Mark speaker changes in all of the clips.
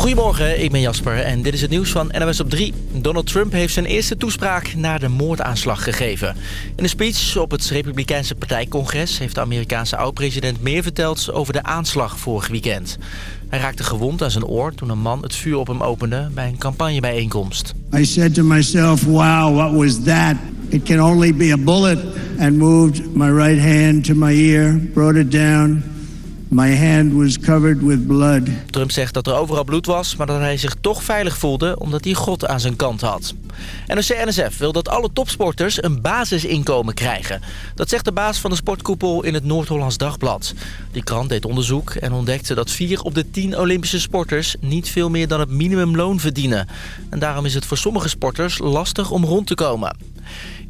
Speaker 1: Goedemorgen, ik ben Jasper en dit is het nieuws van NOS op 3. Donald Trump heeft zijn eerste toespraak na de moordaanslag gegeven. In een speech op het Republikeinse partijcongres... heeft de Amerikaanse oud-president meer verteld over de aanslag vorig weekend. Hij raakte gewond aan zijn oor toen een man het vuur op hem opende... bij een campagnebijeenkomst.
Speaker 2: I said to myself, wow, what was that? It can only be a bullet. And moved my right hand to my ear, brought it down... My hand was covered with blood.
Speaker 1: Trump zegt dat er overal bloed was, maar dat hij zich toch veilig voelde omdat hij God aan zijn kant had. NOC-NSF wil dat alle topsporters een basisinkomen krijgen. Dat zegt de baas van de sportkoepel in het Noord-Hollands Dagblad. Die krant deed onderzoek en ontdekte dat vier op de tien Olympische sporters niet veel meer dan het minimumloon verdienen. En daarom is het voor sommige sporters lastig om rond te komen.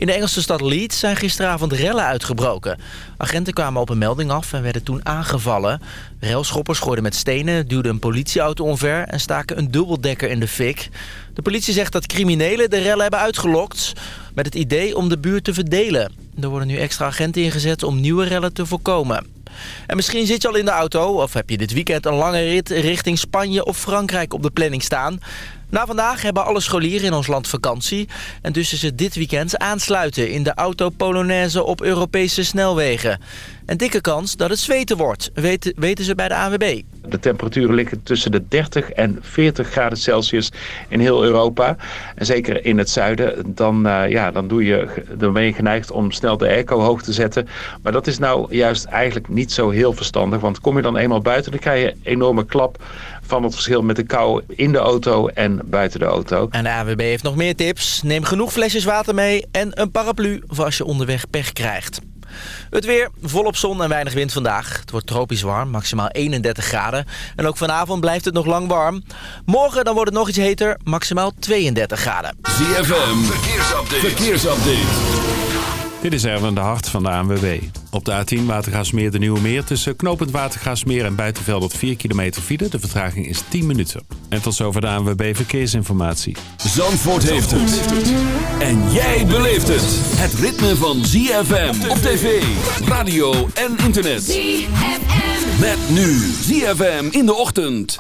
Speaker 1: In de Engelse stad Leeds zijn gisteravond rellen uitgebroken. Agenten kwamen op een melding af en werden toen aangevallen. Relschoppers gooiden met stenen, duwden een politieauto omver... en staken een dubbeldekker in de fik. De politie zegt dat criminelen de rellen hebben uitgelokt... met het idee om de buurt te verdelen. Er worden nu extra agenten ingezet om nieuwe rellen te voorkomen. En misschien zit je al in de auto of heb je dit weekend een lange rit richting Spanje of Frankrijk op de planning staan. Na vandaag hebben alle scholieren in ons land vakantie. En dus is het dit weekend aansluiten in de auto Polonaise op Europese snelwegen. Een dikke kans dat het zweten wordt, weten, weten ze bij de ANWB.
Speaker 3: De temperaturen liggen tussen de 30 en 40 graden Celsius in heel Europa. En zeker in het zuiden, dan, uh, ja, dan, doe je, dan ben je geneigd om snel de airco hoog te zetten. Maar dat is nou juist eigenlijk niet zo heel verstandig. Want kom je dan eenmaal buiten, dan krijg je een enorme klap van het verschil met de kou in de auto en buiten de auto.
Speaker 1: En de AWB heeft nog meer tips. Neem genoeg flesjes water mee en een paraplu voor als je onderweg pech krijgt. Het weer, volop zon en weinig wind vandaag. Het wordt tropisch warm, maximaal 31 graden. En ook vanavond blijft het nog lang warm. Morgen dan wordt het nog iets heter, maximaal 32 graden.
Speaker 4: ZFM, verkeersupdate. verkeersupdate.
Speaker 5: Dit is Erwin de Hart van de ANWB. Op de A10 Watergaasmeer de Nieuwe Meer tussen Knopend Watergaasmeer en Buitenveld 4 kilometer file. De vertraging is 10 minuten. En tot zover de ANWB Verkeersinformatie.
Speaker 4: Zandvoort heeft het. En jij beleeft het. Het ritme van ZFM op tv, radio en internet. ZFM. Met nu ZFM in de ochtend.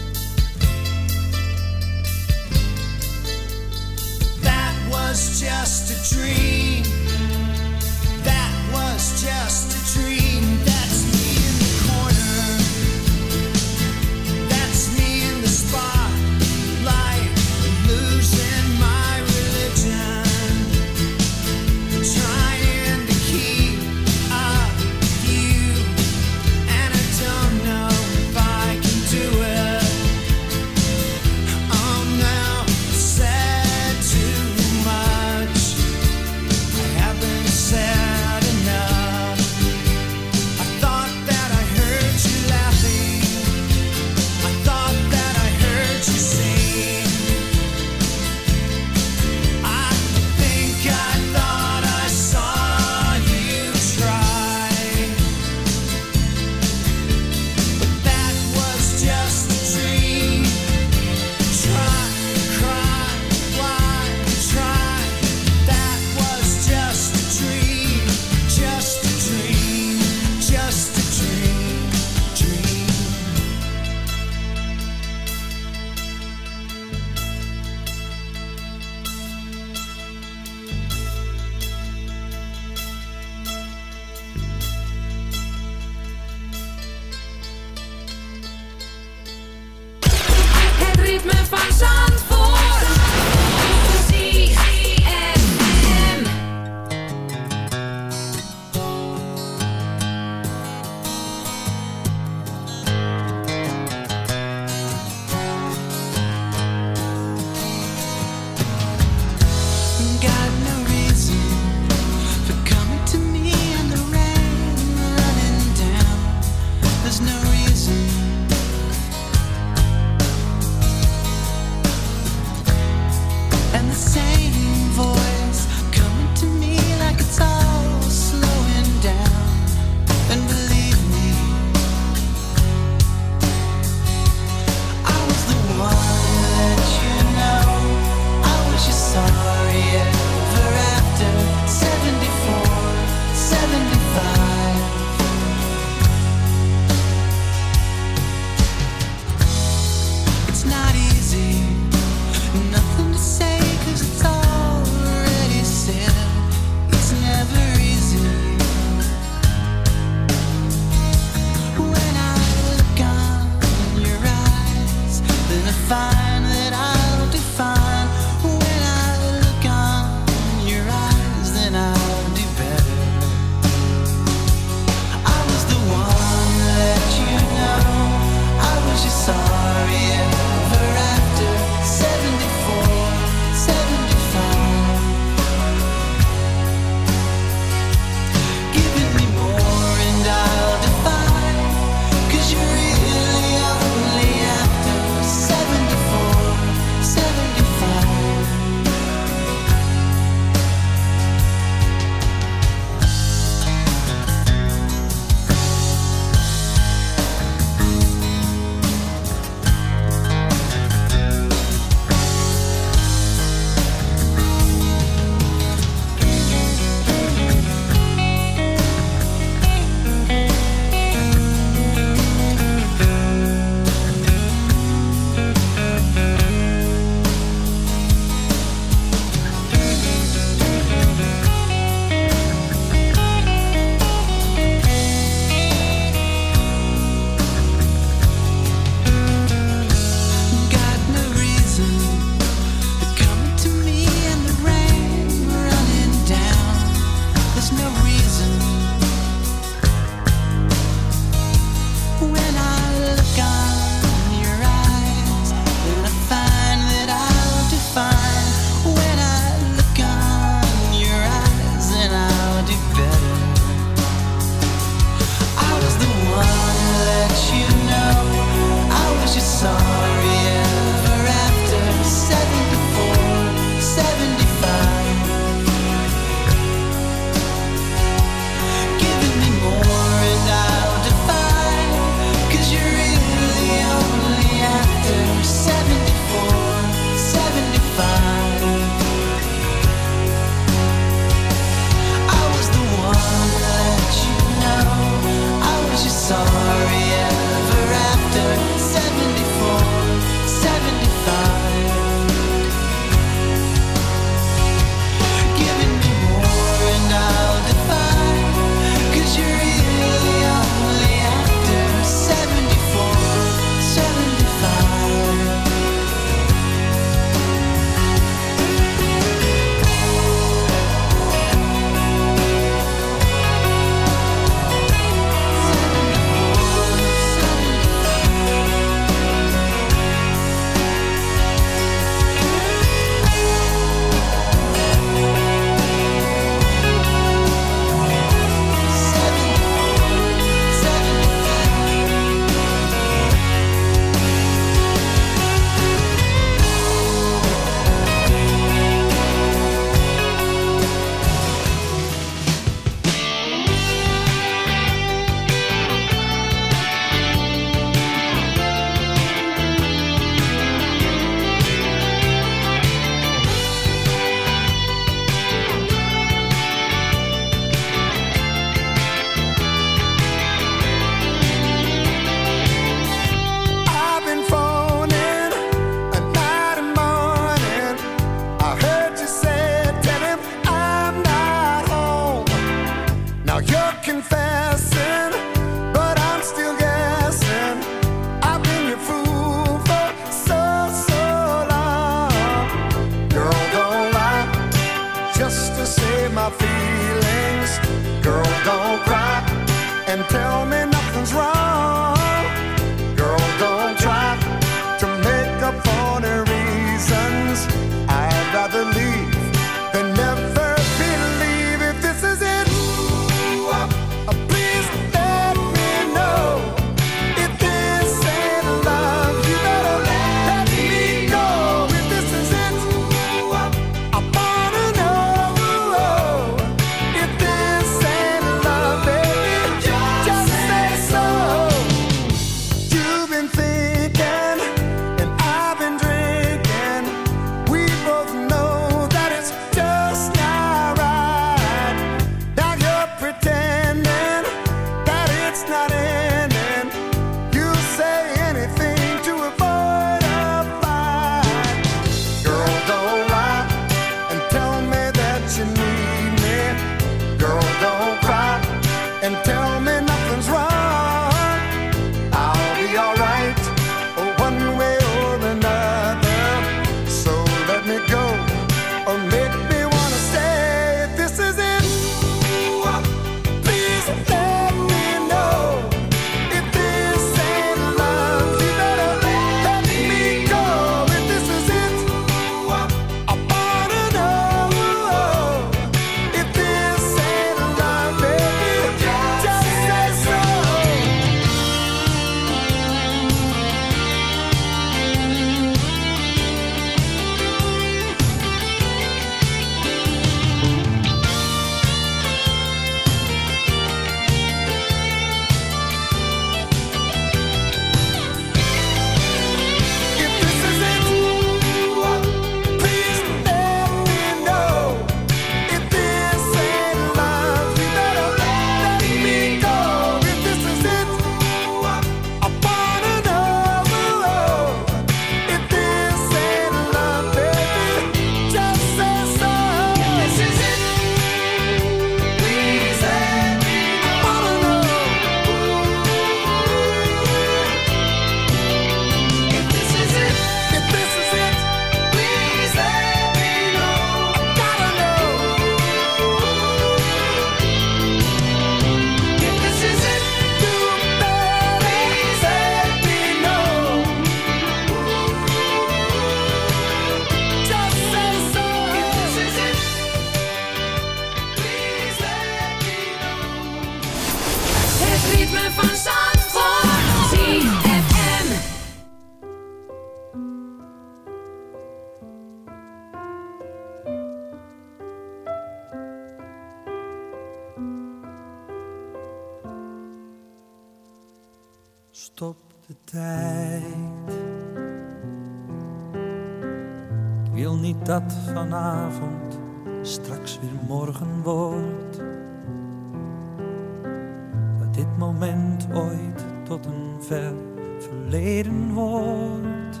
Speaker 6: Verleden wordt.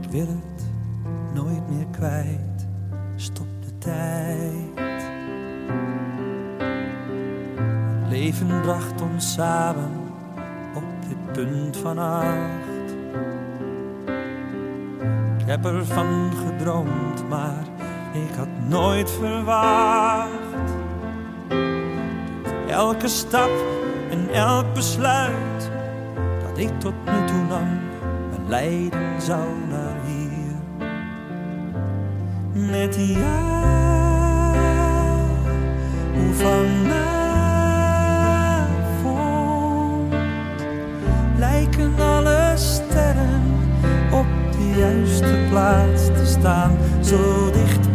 Speaker 6: Ik wil het nooit meer kwijt. Stop de tijd. Het leven bracht ons samen op dit punt van acht. Ik heb ervan gedroomd, maar ik had nooit verwacht. Elke stap en elk besluit ik tot nu toe nam, me leiden zou naar hier. Met jou, hoe vanavond lijken alle sterren op de juiste plaats te staan, zo dicht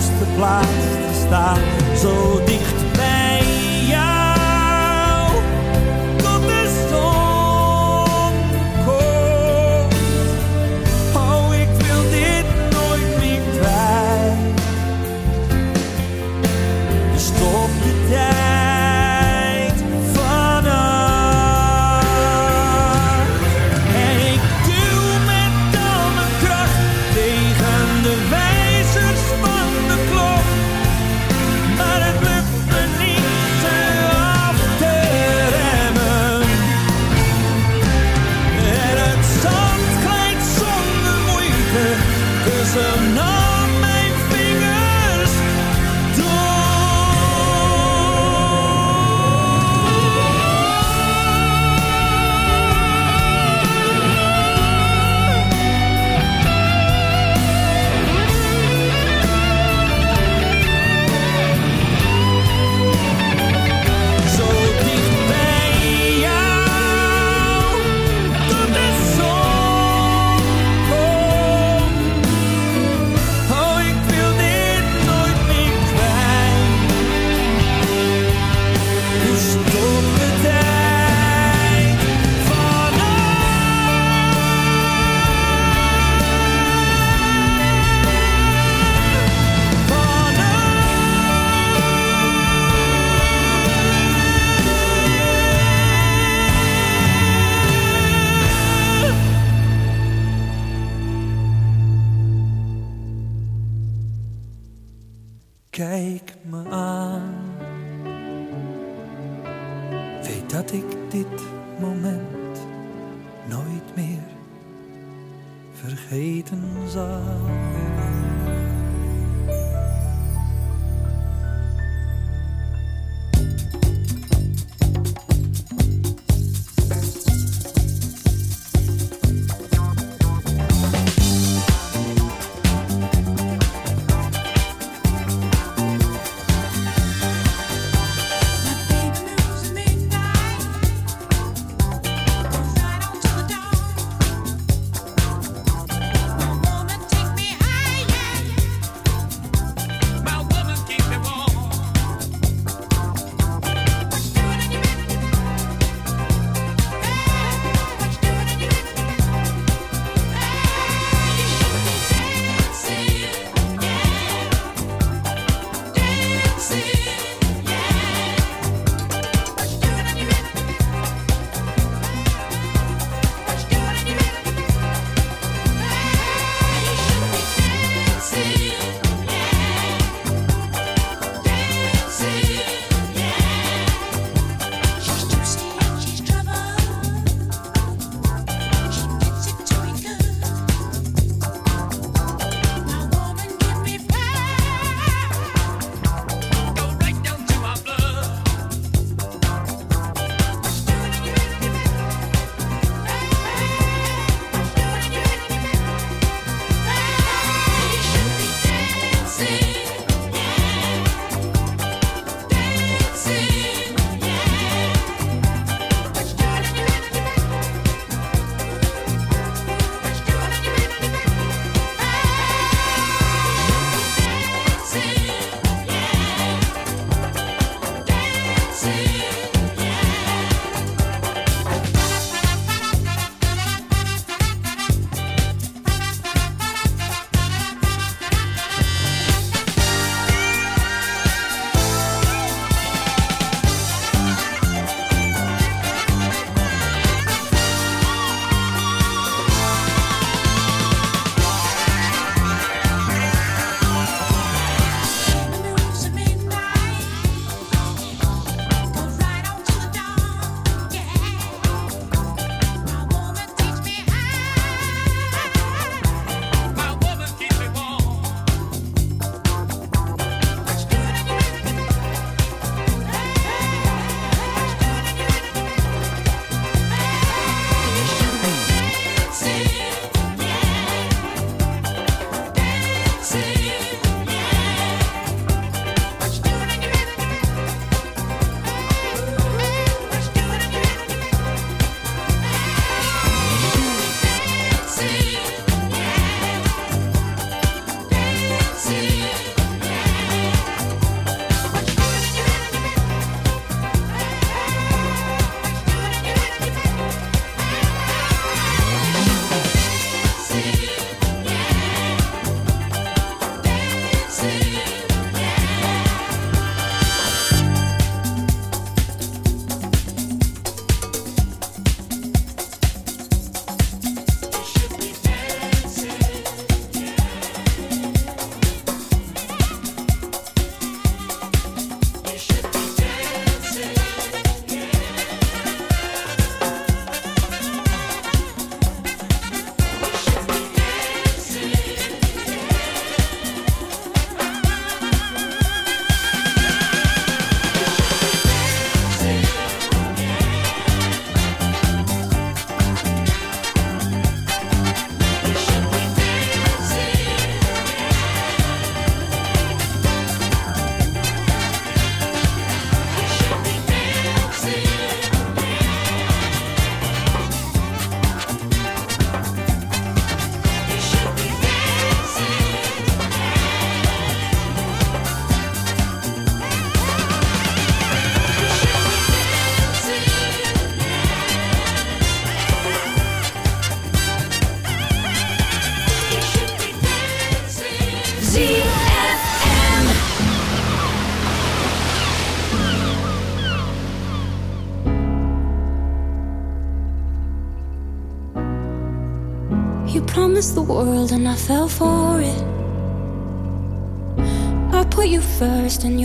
Speaker 6: juiste plaats te staan, zo dicht Kijk me aan. Weet dat ik dit moment nooit meer vergeten zal.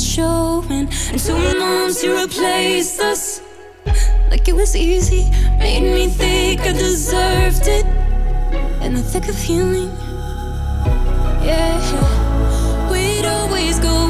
Speaker 7: not showing. And two months you replaced us like it was easy. Made me think I deserved it in the thick of healing. Yeah, we'd always go.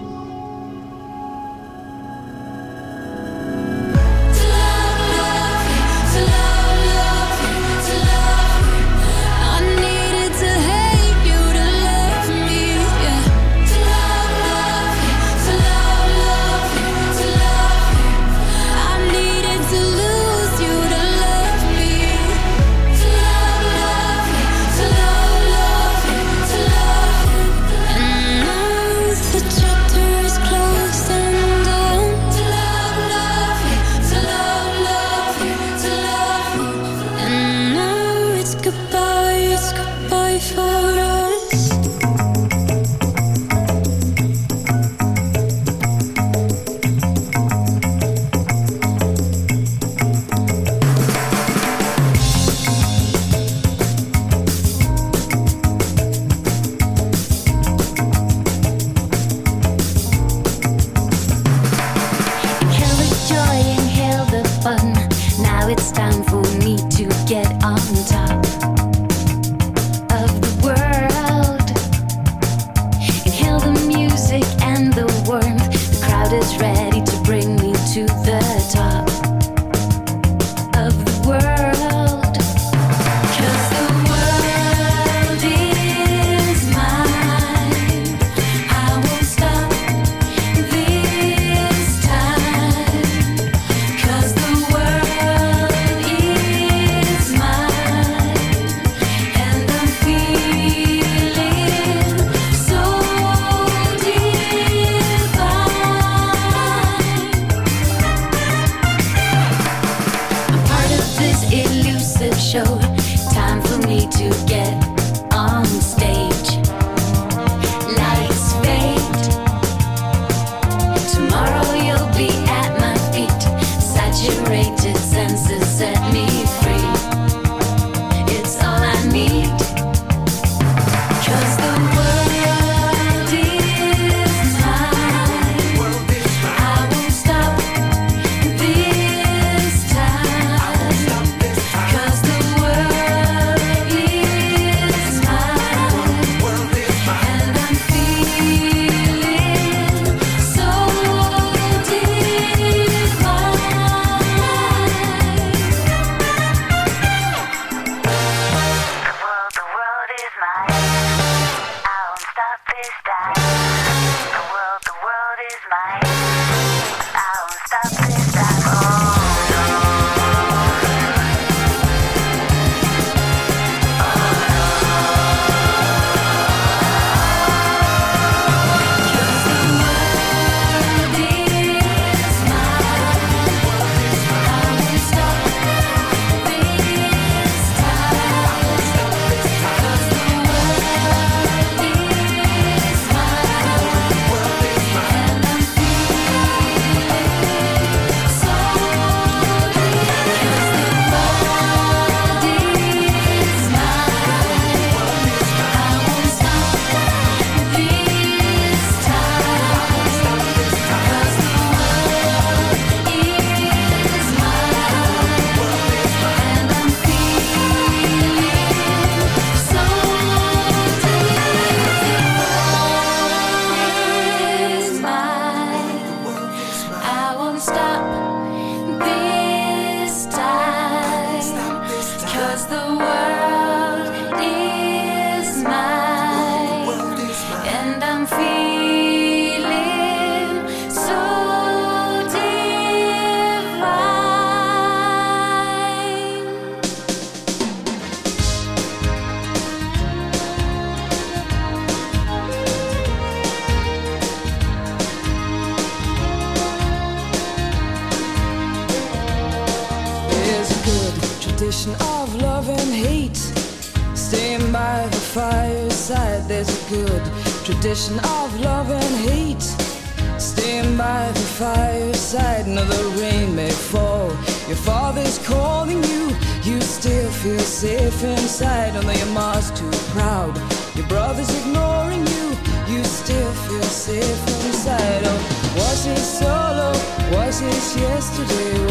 Speaker 8: Feel safe inside. Although your mom's too proud, your brother's ignoring you, you still feel safe inside. Oh, was it solo? Was it yesterday?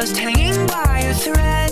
Speaker 9: just hanging by a thread.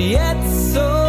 Speaker 10: Yet so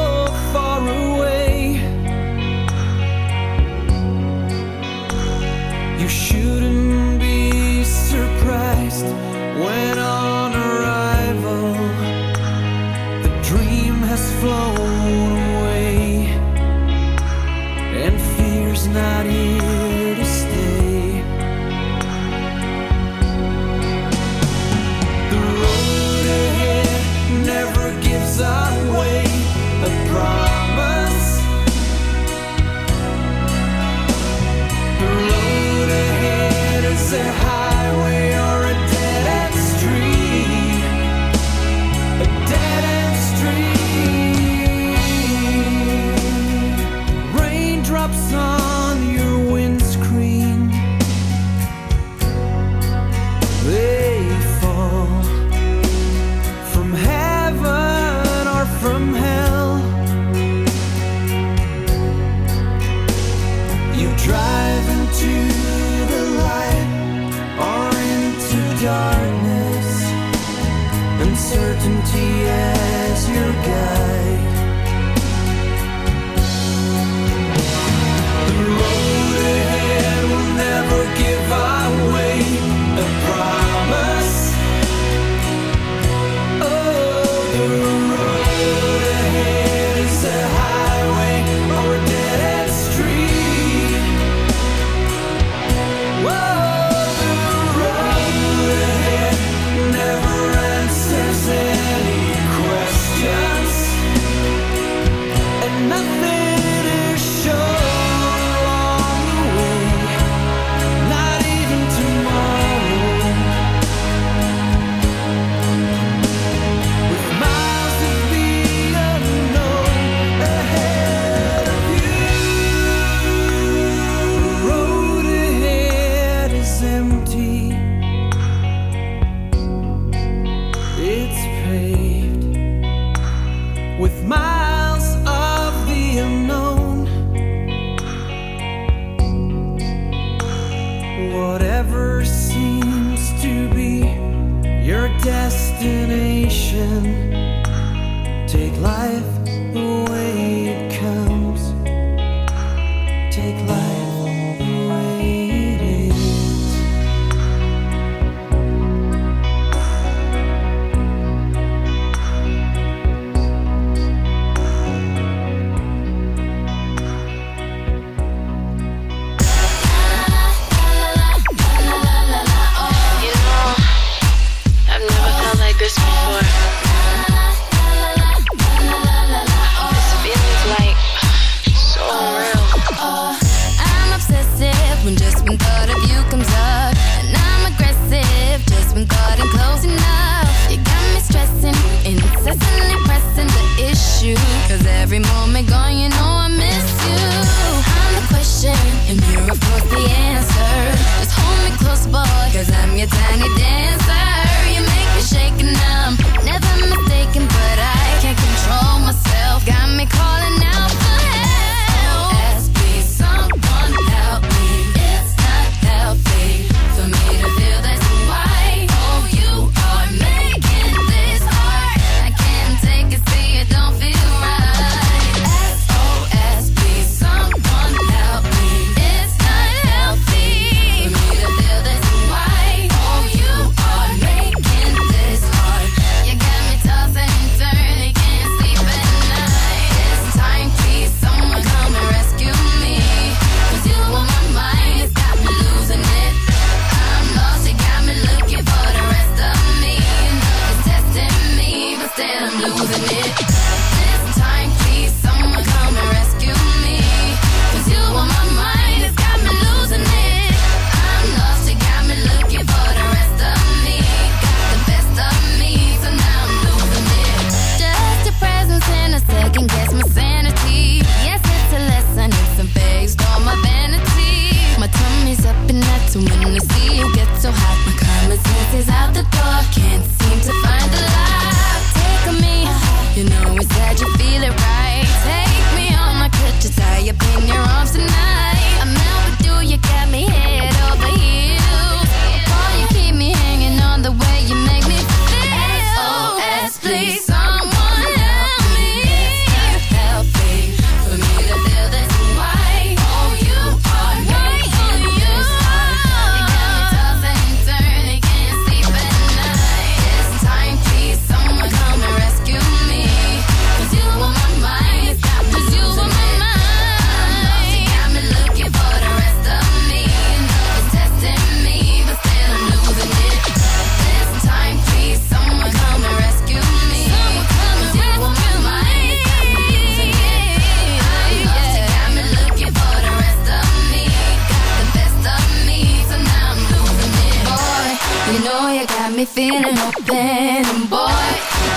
Speaker 10: feeling open And boy,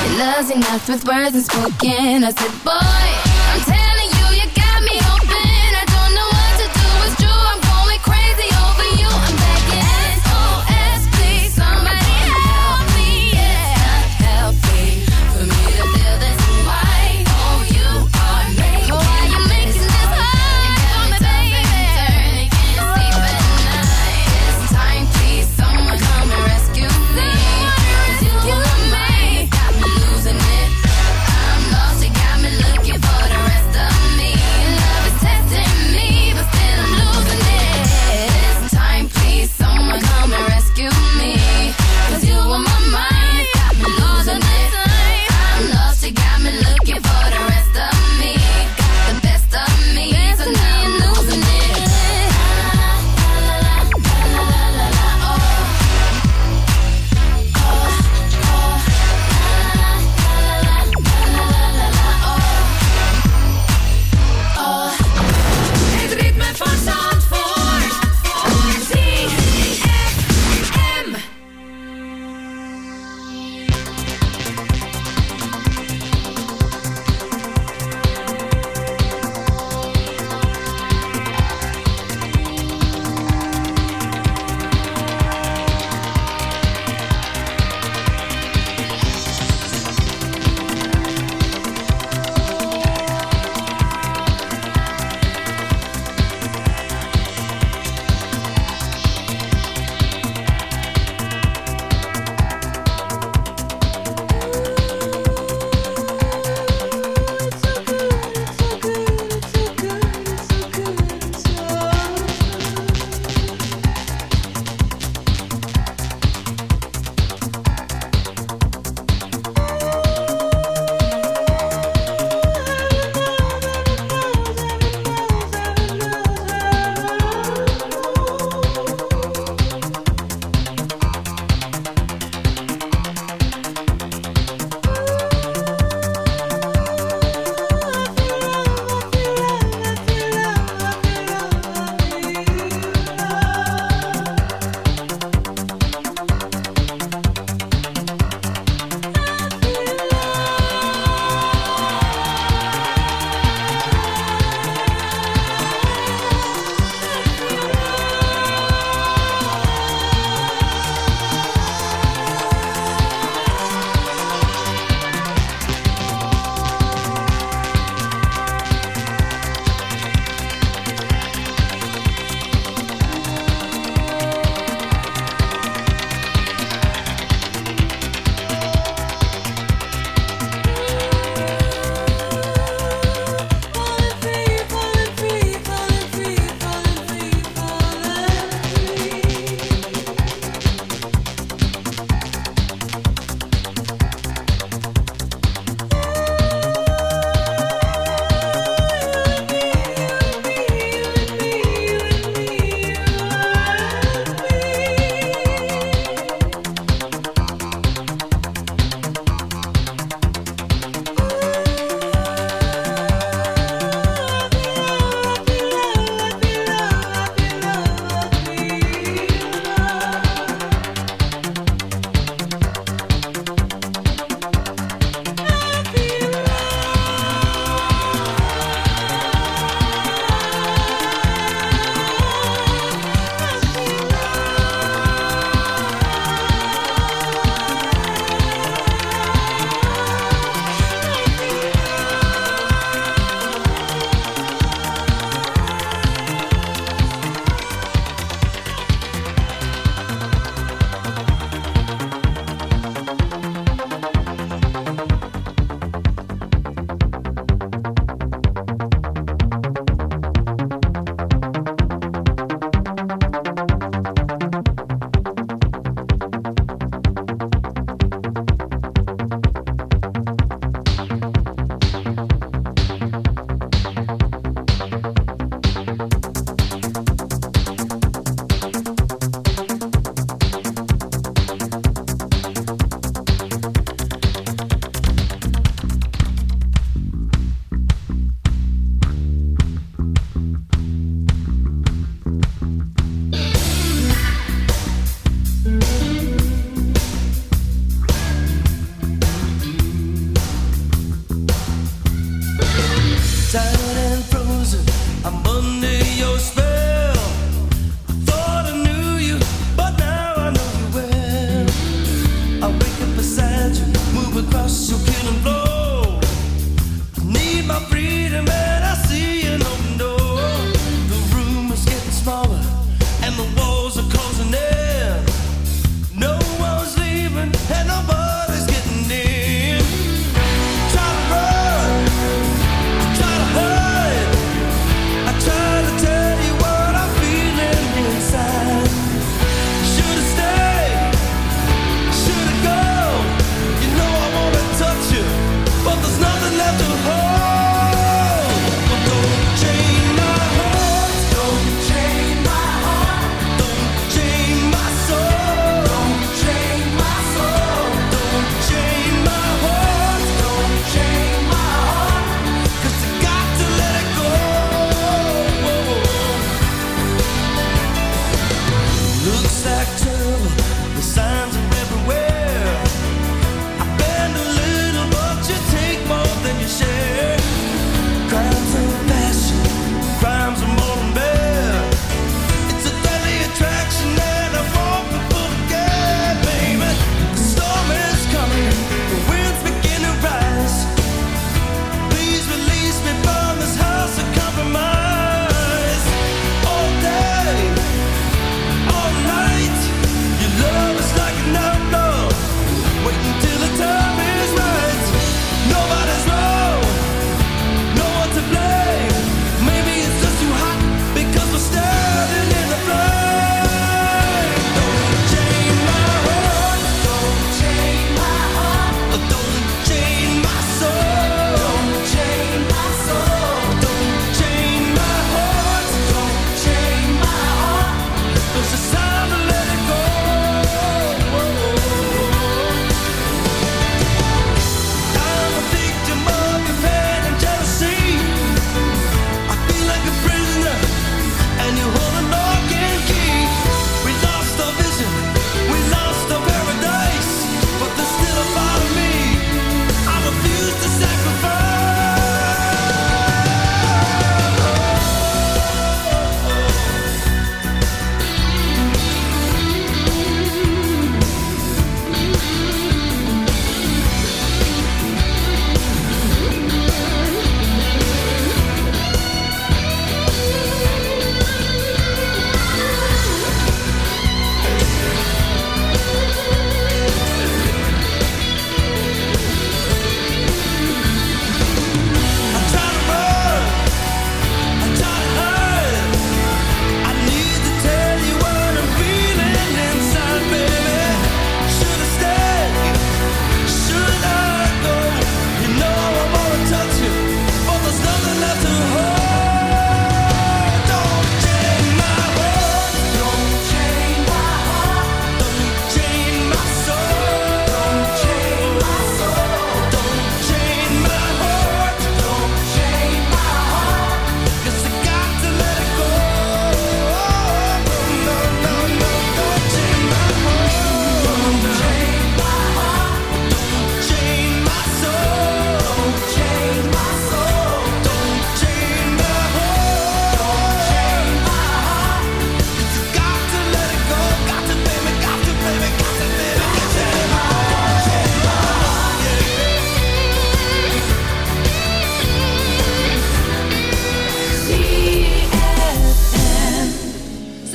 Speaker 10: your love's enough with words unspoken I said boy.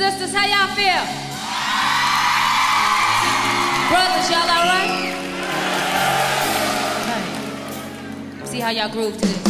Speaker 7: Sisters, how y'all feel? Brothers, y'all all right? See how y'all groove to this.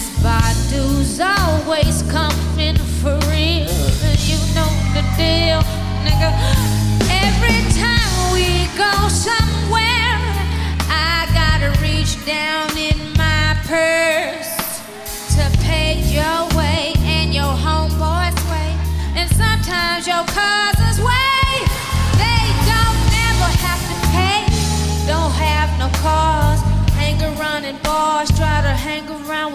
Speaker 7: these Badu's always coming for real. You know the deal, nigga.